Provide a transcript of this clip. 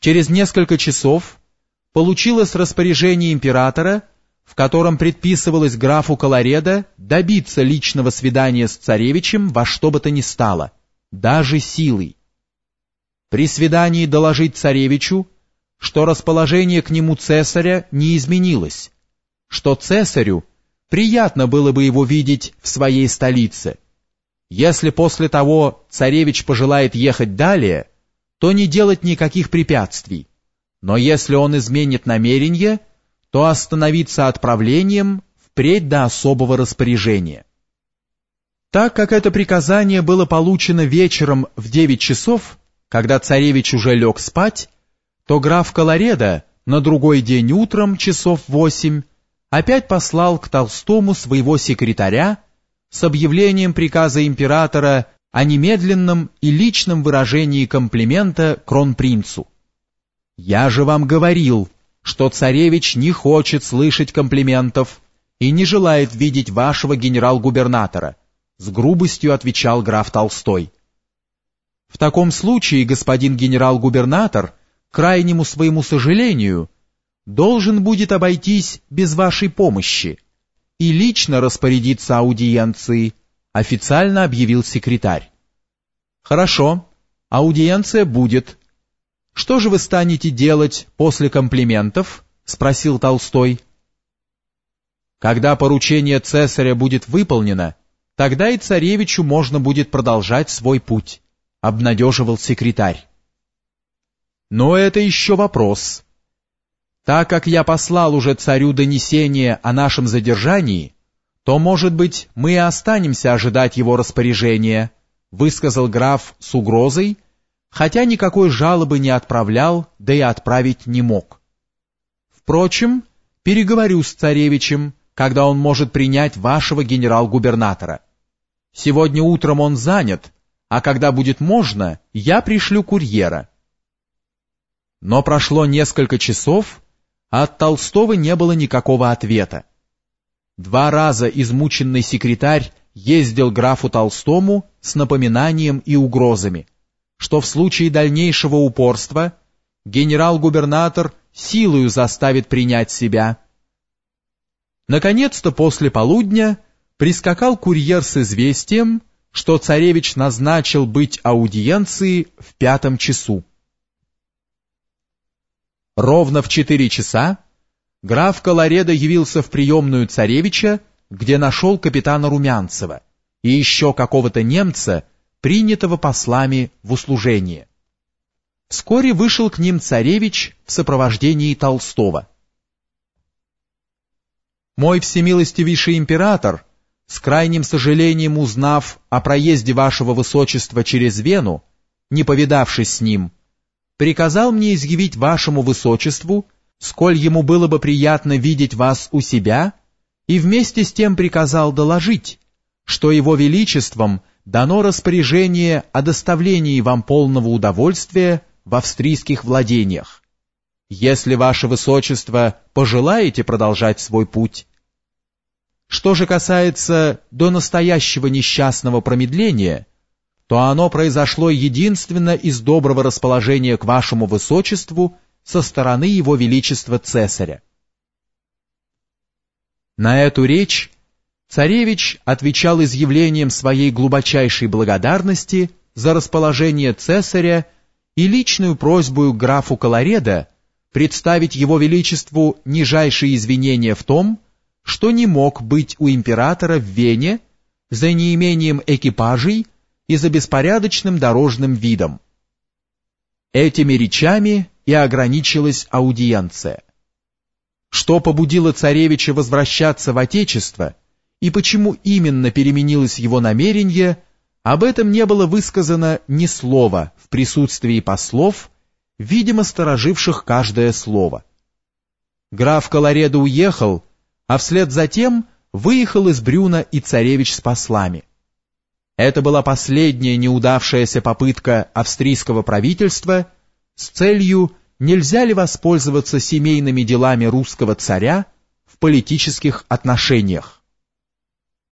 через несколько часов получилось распоряжение императора, в котором предписывалось графу Колоредо добиться личного свидания с царевичем во что бы то ни стало, даже силой. При свидании доложить царевичу, что расположение к нему цесаря не изменилось, что цесарю приятно было бы его видеть в своей столице. Если после того царевич пожелает ехать далее, то не делать никаких препятствий, но если он изменит намерение, то остановиться отправлением впредь до особого распоряжения. Так как это приказание было получено вечером в девять часов, когда царевич уже лег спать, то граф Колоредо на другой день утром, часов восемь, опять послал к Толстому своего секретаря с объявлением приказа императора о немедленном и личном выражении комплимента кронпринцу. «Я же вам говорил, что царевич не хочет слышать комплиментов и не желает видеть вашего генерал-губернатора», с грубостью отвечал граф Толстой. В таком случае господин генерал-губернатор, крайнему своему сожалению, должен будет обойтись без вашей помощи и лично распорядиться аудиенцией, официально объявил секретарь. Хорошо, аудиенция будет. Что же вы станете делать после комплиментов? спросил Толстой. Когда поручение цесаря будет выполнено, тогда и царевичу можно будет продолжать свой путь обнадеживал секретарь. Но это еще вопрос. Так как я послал уже царю донесение о нашем задержании, то, может быть, мы и останемся ожидать его распоряжения, высказал граф с угрозой, хотя никакой жалобы не отправлял, да и отправить не мог. Впрочем, переговорю с царевичем, когда он может принять вашего генерал-губернатора. Сегодня утром он занят, а когда будет можно, я пришлю курьера. Но прошло несколько часов, а от Толстого не было никакого ответа. Два раза измученный секретарь ездил графу Толстому с напоминанием и угрозами, что в случае дальнейшего упорства генерал-губернатор силою заставит принять себя. Наконец-то после полудня прискакал курьер с известием, что царевич назначил быть аудиенции в пятом часу. Ровно в четыре часа граф Колоредо явился в приемную царевича, где нашел капитана Румянцева и еще какого-то немца, принятого послами в услужение. Вскоре вышел к ним царевич в сопровождении Толстого. «Мой всемилостивейший император», с крайним сожалением узнав о проезде вашего высочества через Вену, не повидавшись с ним, приказал мне изъявить вашему высочеству, сколь ему было бы приятно видеть вас у себя, и вместе с тем приказал доложить, что его величеством дано распоряжение о доставлении вам полного удовольствия в австрийских владениях. Если ваше высочество пожелаете продолжать свой путь, что же касается до настоящего несчастного промедления, то оно произошло единственно из доброго расположения к вашему высочеству со стороны его величества цесаря. На эту речь царевич отвечал изъявлением своей глубочайшей благодарности за расположение цесаря и личную просьбу графу Колоредо представить его величеству нижайшие извинения в том, что не мог быть у императора в Вене за неимением экипажей и за беспорядочным дорожным видом. Этими речами и ограничилась аудиенция. Что побудило царевича возвращаться в Отечество и почему именно переменилось его намерение, об этом не было высказано ни слова в присутствии послов, видимо, стороживших каждое слово. Граф Колоредо уехал, а вслед за тем выехал из Брюна и царевич с послами. Это была последняя неудавшаяся попытка австрийского правительства с целью нельзя ли воспользоваться семейными делами русского царя в политических отношениях.